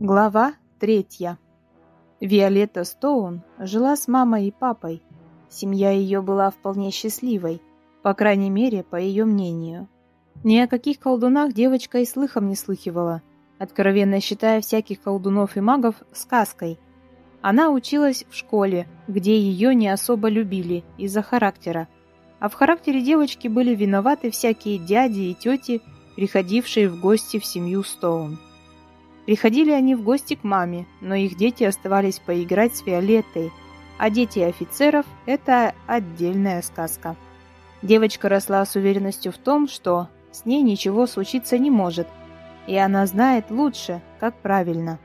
Глава третья. Виолетта Стоун жила с мамой и папой. Семья ее была вполне счастливой, по крайней мере, по ее мнению. Ни о каких колдунах девочка и слыхом не слыхивала, откровенно считая всяких колдунов и магов сказкой. Она училась в школе, где ее не особо любили из-за характера, а в характере девочки были виноваты всякие дяди и тети, приходившие в гости в семью Стоун. Приходили они в гости к маме, но их дети оставались поиграть с Виолеттой, а дети офицеров – это отдельная сказка. Девочка росла с уверенностью в том, что с ней ничего случиться не может, и она знает лучше, как правильно.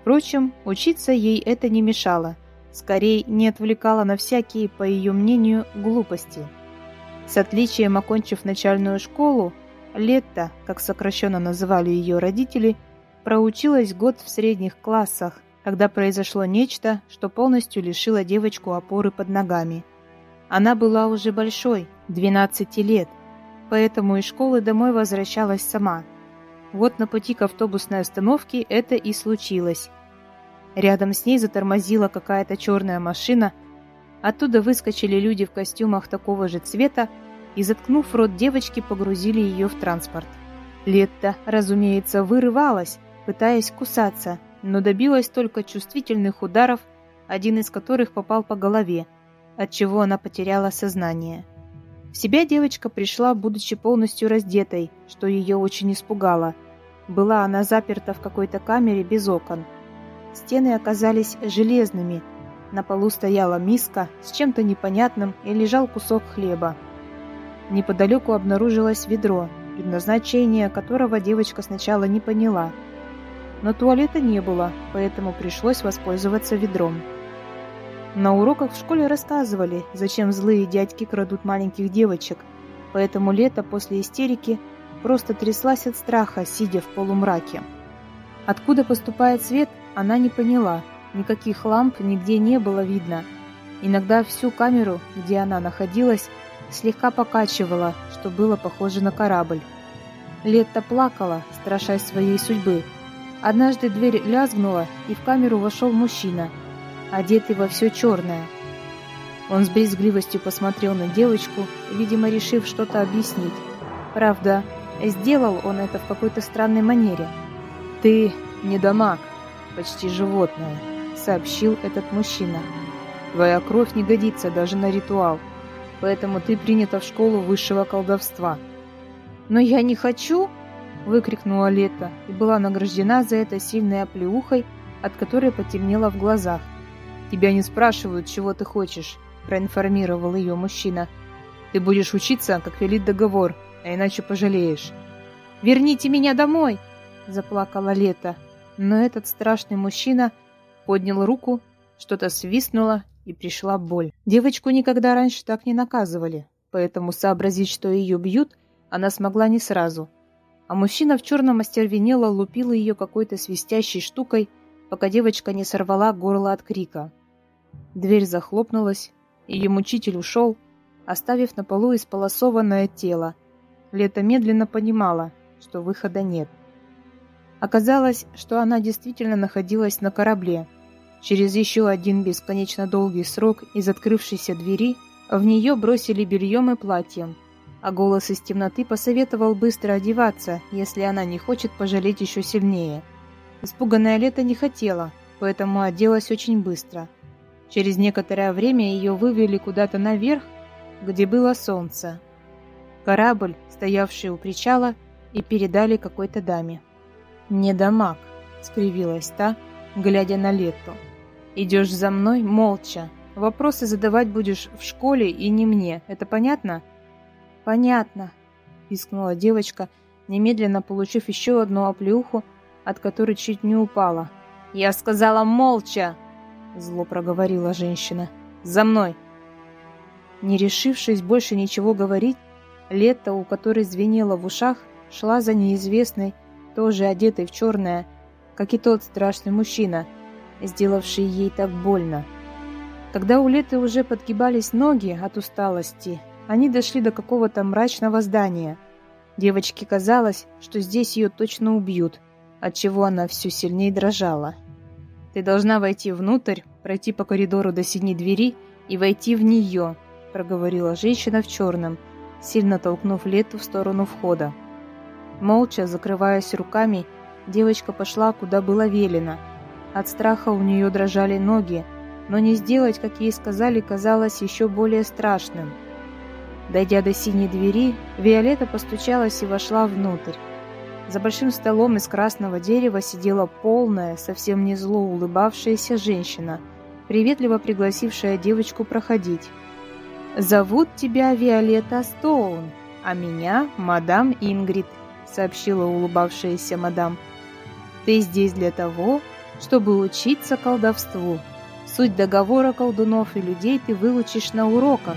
Впрочем, учиться ей это не мешало, скорее не отвлекало на всякие, по ее мнению, глупости. С отличием окончив начальную школу, Летта, как сокращенно называли ее родители – проучилась год в средних классах, когда произошло нечто, что полностью лишило девочку опоры под ногами. Она была уже большой, 12 лет, поэтому из школы домой возвращалась сама. Вот на пути к автобусной остановке это и случилось. Рядом с ней затормозила какая-то черная машина, оттуда выскочили люди в костюмах такого же цвета и, заткнув рот девочки, погрузили ее в транспорт. Летта, разумеется, вырывалась, пытаясь кусаться, но добилась только чувствительных ударов, один из которых попал по голове, отчего она потеряла сознание. В себя девочка пришла, будучи полностью раздетой, что ее очень испугало. Была она заперта в какой-то камере без окон. Стены оказались железными, на полу стояла миска с чем-то непонятным и лежал кусок хлеба. Неподалеку обнаружилось ведро, предназначение которого девочка сначала не поняла – но туалета не было, поэтому пришлось воспользоваться ведром. На уроках в школе рассказывали, зачем злые дядьки крадут маленьких девочек, поэтому лето после истерики просто тряслась от страха, сидя в полумраке. Откуда поступает свет, она не поняла. Никаких ламп нигде не было видно. Иногда всю камеру, где она находилась, слегка покачивала, что было похоже на корабль. Летта плакала, страшась своей судьбы, Однажды дверь лязгнула, и в камеру вошел мужчина, одетый во все черное. Он с брезгливостью посмотрел на девочку, видимо, решив что-то объяснить. Правда, сделал он это в какой-то странной манере. «Ты не дамаг, почти животное», — сообщил этот мужчина. «Твоя кровь не годится даже на ритуал, поэтому ты принята в школу высшего колдовства». «Но я не хочу!» Выкрикнула Лето и была награждена за это сильной оплеухой, от которой потемнело в глазах. «Тебя не спрашивают, чего ты хочешь», – проинформировал ее мужчина. «Ты будешь учиться, как велит договор, а иначе пожалеешь». «Верните меня домой!» – заплакала Лето. Но этот страшный мужчина поднял руку, что-то свистнуло, и пришла боль. Девочку никогда раньше так не наказывали, поэтому сообразить, что ее бьют, она смогла не сразу – а мужчина в черном остервенело лупил ее какой-то свистящей штукой, пока девочка не сорвала горло от крика. Дверь захлопнулась, ее мучитель ушел, оставив на полу исполосованное тело. Лето медленно понимала, что выхода нет. Оказалось, что она действительно находилась на корабле. Через еще один бесконечно долгий срок из открывшейся двери в нее бросили бельем и платьем – а голос из темноты посоветовал быстро одеваться, если она не хочет пожалеть еще сильнее. Испуганная Лето не хотела, поэтому оделась очень быстро. Через некоторое время ее вывели куда-то наверх, где было солнце. Корабль, стоявший у причала, и передали какой-то даме. «Не дамаг», — скривилась та, глядя на Лету. «Идешь за мной молча. Вопросы задавать будешь в школе и не мне. Это понятно?» «Понятно», — пискнула девочка, немедленно получив еще одну оплеуху, от которой чуть не упала. «Я сказала молча!» — зло проговорила женщина. «За мной!» Не решившись больше ничего говорить, Лето, у которой звенело в ушах, шла за неизвестной, тоже одетой в черное, как и тот страшный мужчина, сделавший ей так больно. Когда у Леты уже подгибались ноги от усталости, они дошли до какого-то мрачного здания. Девочке казалось, что здесь ее точно убьют. отчего она все сильнее дрожала. «Ты должна войти внутрь, пройти по коридору до синей двери и войти в нее», — проговорила женщина в черном, сильно толкнув Лету в сторону входа. Молча, закрываясь руками, девочка пошла, куда было велено. От страха у нее дрожали ноги, но не сделать, как ей сказали, казалось еще более страшным. Дойдя до синей двери, Виолетта постучалась и вошла внутрь. За большим столом из красного дерева сидела полная, совсем не зло улыбавшаяся женщина, приветливо пригласившая девочку проходить. «Зовут тебя Виолетта Стоун, а меня мадам Ингрид», — сообщила улыбавшаяся мадам. «Ты здесь для того, чтобы учиться колдовству. Суть договора колдунов и людей ты выучишь на уроках,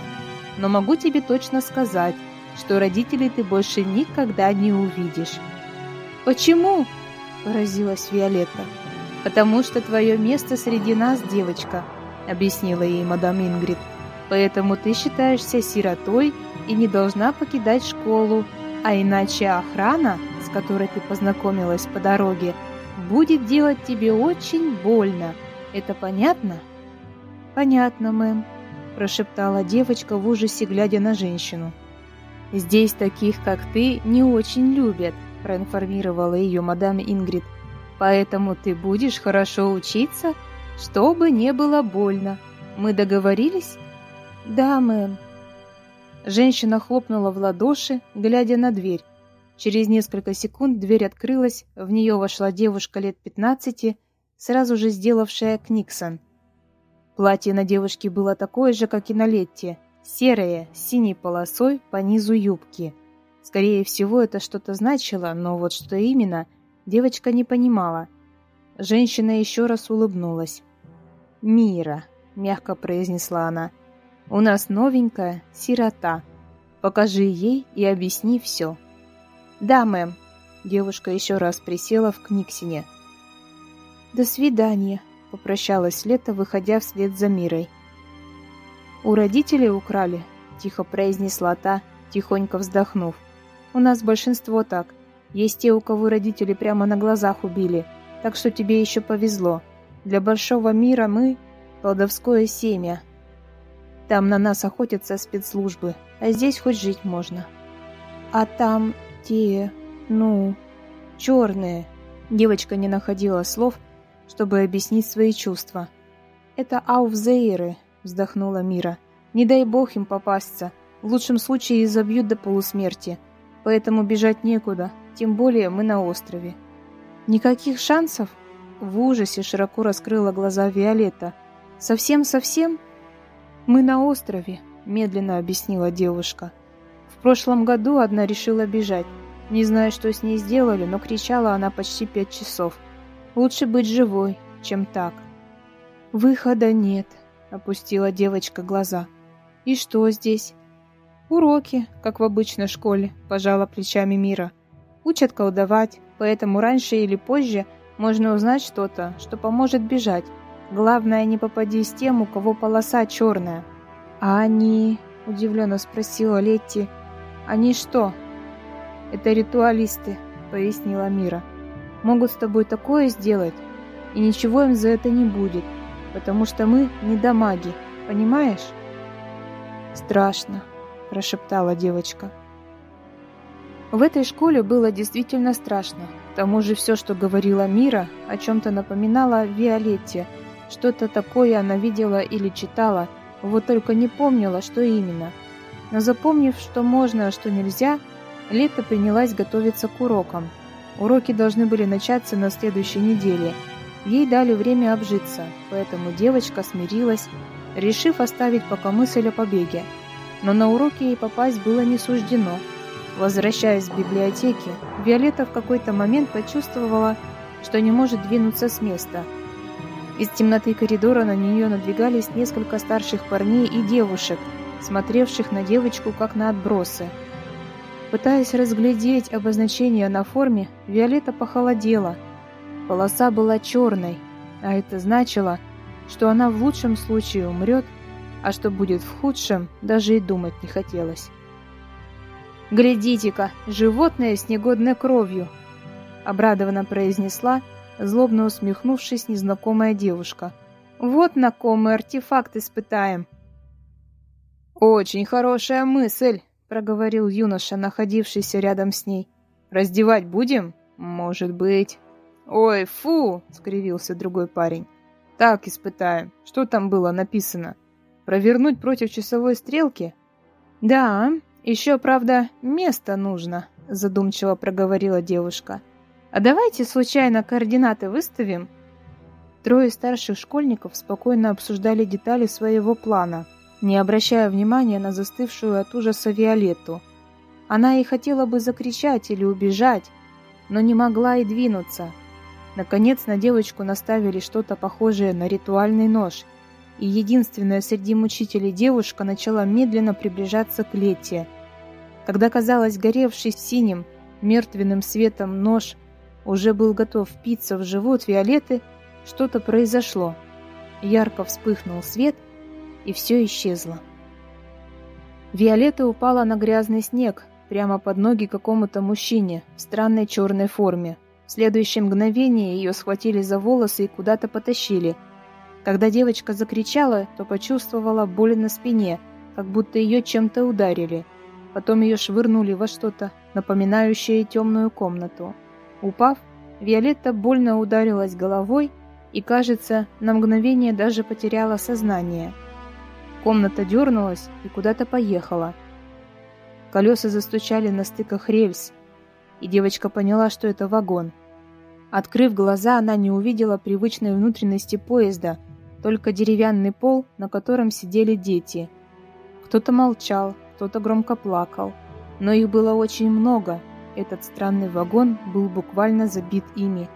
но могу тебе точно сказать, что родителей ты больше никогда не увидишь». «Почему?» – поразилась Виолетта. «Потому что твое место среди нас, девочка», – объяснила ей мадам Ингрид. «Поэтому ты считаешься сиротой и не должна покидать школу, а иначе охрана, с которой ты познакомилась по дороге, будет делать тебе очень больно. Это понятно?» «Понятно, мэм», – прошептала девочка в ужасе, глядя на женщину. «Здесь таких, как ты, не очень любят», – проинформировала ее мадам Ингрид. «Поэтому ты будешь хорошо учиться, чтобы не было больно. Мы договорились?» «Да, мэм». Женщина хлопнула в ладоши, глядя на дверь. Через несколько секунд дверь открылась, в нее вошла девушка лет пятнадцати, сразу же сделавшая Книксон. Платье на девушке было такое же, как и на Летте, серое, с синей полосой по низу юбки – Скорее всего, это что-то значило, но вот что именно, девочка не понимала. Женщина еще раз улыбнулась. «Мира», — мягко произнесла она, — «у нас новенькая сирота. Покажи ей и объясни все». «Да, мэм», — девушка еще раз присела в Книксине. «До свидания», — попрощалась Лето, выходя вслед за Мирой. «У родителей украли», — тихо произнесла та, тихонько вздохнув. У нас большинство так. Есть те, у кого родители прямо на глазах убили. Так что тебе еще повезло. Для большого мира мы — колдовское семя. Там на нас охотятся спецслужбы, а здесь хоть жить можно. А там те, ну, черные. Девочка не находила слов, чтобы объяснить свои чувства. «Это ауфзейры», — вздохнула Мира. «Не дай бог им попасться. В лучшем случае изобьют до полусмерти поэтому бежать некуда, тем более мы на острове. Никаких шансов? В ужасе широко раскрыла глаза Виолетта. Совсем-совсем? Мы на острове, медленно объяснила девушка. В прошлом году одна решила бежать. Не знаю, что с ней сделали, но кричала она почти пять часов. Лучше быть живой, чем так. Выхода нет, опустила девочка глаза. И что здесь? «Уроки, как в обычной школе», – пожала плечами Мира. «Учат колдовать, поэтому раньше или позже можно узнать что-то, что поможет бежать. Главное, не попади с тем, у кого полоса черная». «А они...» – удивленно спросила Летти. «Они что?» «Это ритуалисты», – пояснила Мира. «Могут с тобой такое сделать, и ничего им за это не будет, потому что мы не дамаги, понимаешь?» «Страшно», прошептала девочка. В этой школе было действительно страшно. К тому же все, что говорила Мира, о чем-то напоминало Виолетте. Что-то такое она видела или читала, вот только не помнила, что именно. Но запомнив, что можно, а что нельзя, Лето принялась готовиться к урокам. Уроки должны были начаться на следующей неделе. Ей дали время обжиться, поэтому девочка смирилась, решив оставить пока мысль о побеге но на уроки ей попасть было не суждено. Возвращаясь в библиотеке, Виолетта в какой-то момент почувствовала, что не может двинуться с места. Из темноты коридора на нее надвигались несколько старших парней и девушек, смотревших на девочку как на отбросы. Пытаясь разглядеть обозначение на форме, Виолетта похолодела. Полоса была черной, а это значило, что она в лучшем случае умрет, а что будет в худшем, даже и думать не хотелось. «Глядите-ка, животное с негодной кровью!» — обрадованно произнесла, злобно усмехнувшись, незнакомая девушка. «Вот на ком мы артефакт испытаем». «Очень хорошая мысль», — проговорил юноша, находившийся рядом с ней. «Раздевать будем? Может быть». «Ой, фу!» — скривился другой парень. «Так испытаем. Что там было написано? Провернуть против часовой стрелки?» «Да, еще, правда, место нужно», — задумчиво проговорила девушка. «А давайте случайно координаты выставим?» Трое старших школьников спокойно обсуждали детали своего плана, не обращая внимания на застывшую от ужаса Виолетту. Она и хотела бы закричать или убежать, но не могла и двинуться. Наконец на девочку наставили что-то похожее на ритуальный нож, и единственная среди мучителей девушка начала медленно приближаться к Лете. Когда, казалось, горевший синим, мертвенным светом нож уже был готов впиться в живот Виолетты, что-то произошло. Ярко вспыхнул свет, и все исчезло. Виолетта упала на грязный снег, прямо под ноги какому-то мужчине в странной черной форме. В следующее мгновение ее схватили за волосы и куда-то потащили – когда девочка закричала, то почувствовала боль на спине, как будто ее чем-то ударили. Потом ее швырнули во что-то, напоминающее темную комнату. Упав, Виолетта больно ударилась головой и, кажется, на мгновение даже потеряла сознание. Комната дернулась и куда-то поехала. Колеса застучали на стыках рельс, и девочка поняла, что это вагон. Открыв глаза, она не увидела привычной внутренности поезда – только деревянный пол, на котором сидели дети. Кто-то молчал, кто-то громко плакал, но их было очень много. Этот странный вагон был буквально забит ими.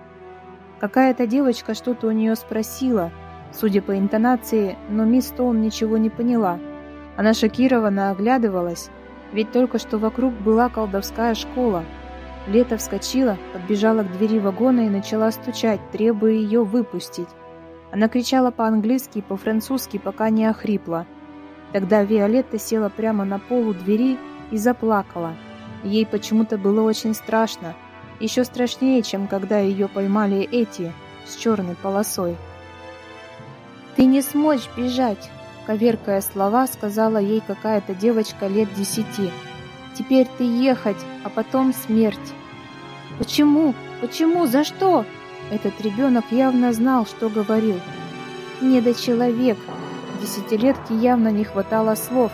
Какая-то девочка что-то у нее спросила, судя по интонации, но мисс Стоун ничего не поняла. Она шокированно оглядывалась, ведь только что вокруг была колдовская школа. Лето вскочила, подбежала к двери вагона и начала стучать, требуя ее выпустить. Она кричала по-английски и по-французски, пока не охрипла. Тогда Виолетта села прямо на полу двери и заплакала. Ей почему-то было очень страшно. Еще страшнее, чем когда ее поймали эти с черной полосой. «Ты не сможешь бежать!» Коверкая слова, сказала ей какая-то девочка лет десяти. «Теперь ты ехать, а потом смерть!» «Почему? Почему? За что?» Этот ребенок явно знал, что говорил. Недочеловек. Десятилетке явно не хватало слов,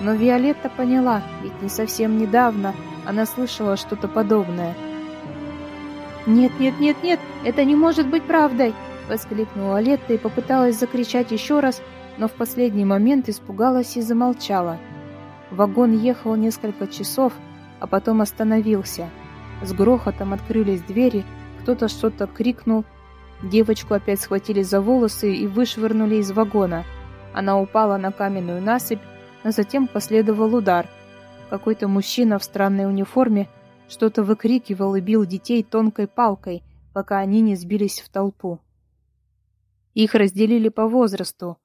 но Виолетта поняла, ведь не совсем недавно она слышала что-то подобное. «Нет, нет, нет, нет, это не может быть правдой!» Воскликнула Летта и попыталась закричать еще раз, но в последний момент испугалась и замолчала. Вагон ехал несколько часов, а потом остановился. С грохотом открылись двери, кто-то что-то крикнул. Девочку опять схватили за волосы и вышвырнули из вагона. Она упала на каменную насыпь, а затем последовал удар. Какой-то мужчина в странной униформе что-то выкрикивал и бил детей тонкой палкой, пока они не сбились в толпу. Их разделили по возрасту.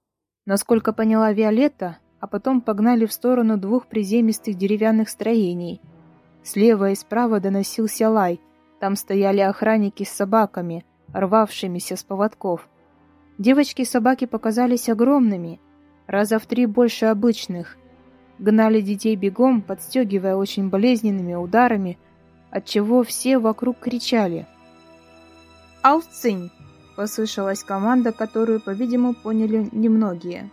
Насколько поняла Виолетта, а потом погнали в сторону двух приземистых деревянных строений. Слева и справа доносился лай, там стояли охранники с собаками, рвавшимися с поводков. Девочки собаки показались огромными, раза в три больше обычных. Гнали детей бегом, подстегивая очень болезненными ударами, отчего все вокруг кричали. «Ауцинь!» — послышалась команда, которую, по-видимому, поняли немногие.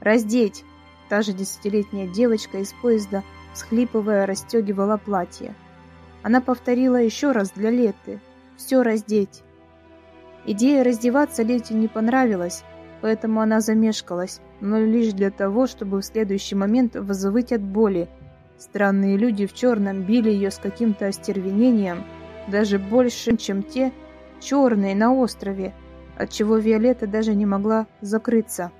«Раздеть!» — та же десятилетняя девочка из поезда, схлипывая, расстегивала платье. Она повторила еще раз для Леты. «Все раздеть». Идея раздеваться Лете не понравилась, поэтому она замешкалась, но лишь для того, чтобы в следующий момент взвыть от боли. Странные люди в черном били ее с каким-то остервенением, даже больше, чем те черные на острове, отчего Виолетта даже не могла закрыться.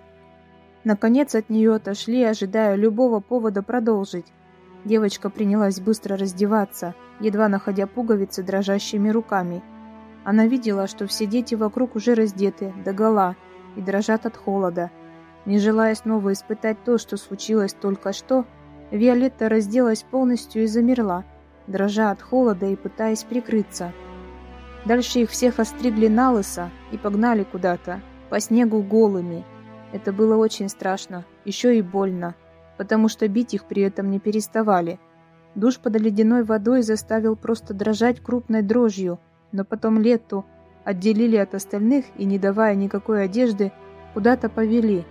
Наконец от нее отошли, ожидая любого повода продолжить. Девочка принялась быстро раздеваться, едва находя пуговицы дрожащими руками. Она видела, что все дети вокруг уже раздеты, догола, и дрожат от холода. Не желая снова испытать то, что случилось только что, Виолетта разделась полностью и замерла, дрожа от холода и пытаясь прикрыться. Дальше их всех остригли на лысо и погнали куда-то, по снегу голыми. Это было очень страшно, еще и больно, потому что бить их при этом не переставали. Душ под ледяной водой заставил просто дрожать крупной дрожью, но потом Летту отделили от остальных и, не давая никакой одежды, куда-то повели.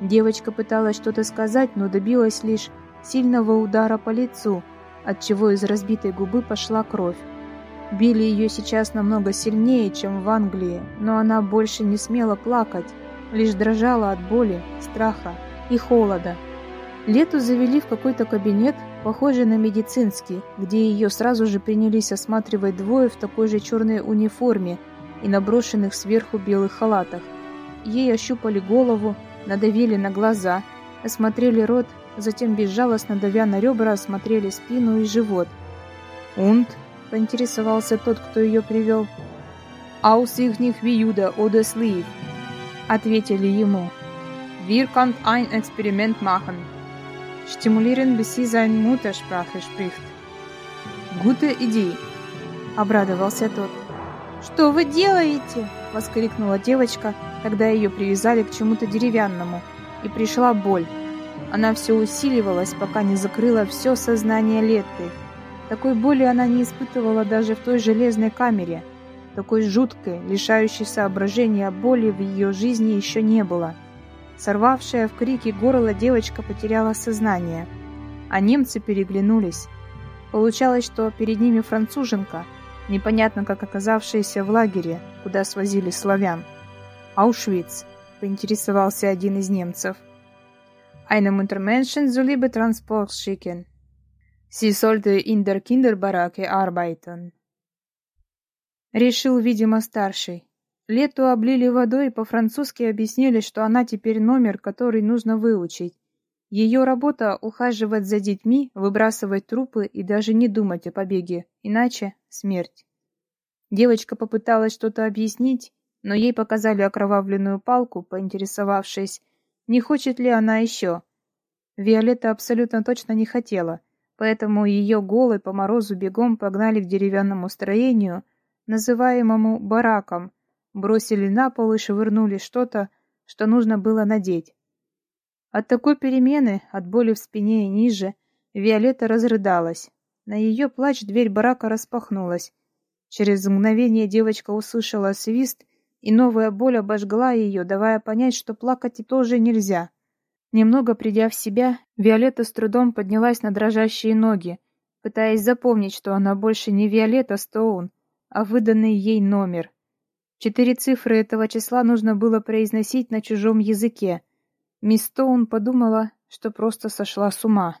Девочка пыталась что-то сказать, но добилась лишь сильного удара по лицу, от чего из разбитой губы пошла кровь. Били ее сейчас намного сильнее, чем в Англии, но она больше не смела плакать, лишь дрожала от боли, страха и холода. Лету завели в какой-то кабинет, похожий на медицинский, где ее сразу же принялись осматривать двое в такой же черной униформе и наброшенных сверху белых халатах. Ей ощупали голову, надавили на глаза, осмотрели рот, затем безжалостно давя на ребра осмотрели спину и живот. «Und?» — поинтересовался тот, кто ее привел. «Aus их них виюда слив», — ответили ему. «Wir kann ein Experiment machen» стимулируем bis sie seine Muttersprache spricht. Gute Idee, обрадовался тот. Что вы делаете? воскликнула девочка, когда ее привязали к чему-то деревянному, и пришла боль. Она все усиливалась, пока не закрыла все сознание Летты. Такой боли она не испытывала даже в той железной камере. Такой жуткой, лишающей соображения боли в ее жизни еще не было. Сорвавшая в крике горло девочка потеряла сознание, а немцы переглянулись. Получалось, что перед ними француженка, непонятно как оказавшаяся в лагере, куда свозили славян. «Аушвиц», — поинтересовался один из немцев. «Einem Untermenschen Liebe Transport schicken. Sie sollte in der Kinderbaracke arbeiten». Решил, видимо, старший. Лету облили водой и по-французски объяснили, что она теперь номер, который нужно выучить. Ее работа — ухаживать за детьми, выбрасывать трупы и даже не думать о побеге, иначе — смерть. Девочка попыталась что-то объяснить, но ей показали окровавленную палку, поинтересовавшись, не хочет ли она еще. Виолетта абсолютно точно не хотела, поэтому ее голой по морозу бегом погнали к деревянному строению, называемому бараком, бросили на пол и швырнули что-то, что нужно было надеть. От такой перемены, от боли в спине и ниже, Виолетта разрыдалась. На ее плач дверь барака распахнулась. Через мгновение девочка услышала свист, и новая боль обожгла ее, давая понять, что плакать тоже нельзя. Немного придя в себя, Виолетта с трудом поднялась на дрожащие ноги, пытаясь запомнить, что она больше не Виолетта Стоун, а выданный ей номер. Четыре цифры этого числа нужно было произносить на чужом языке. Мисс Стоун подумала, что просто сошла с ума.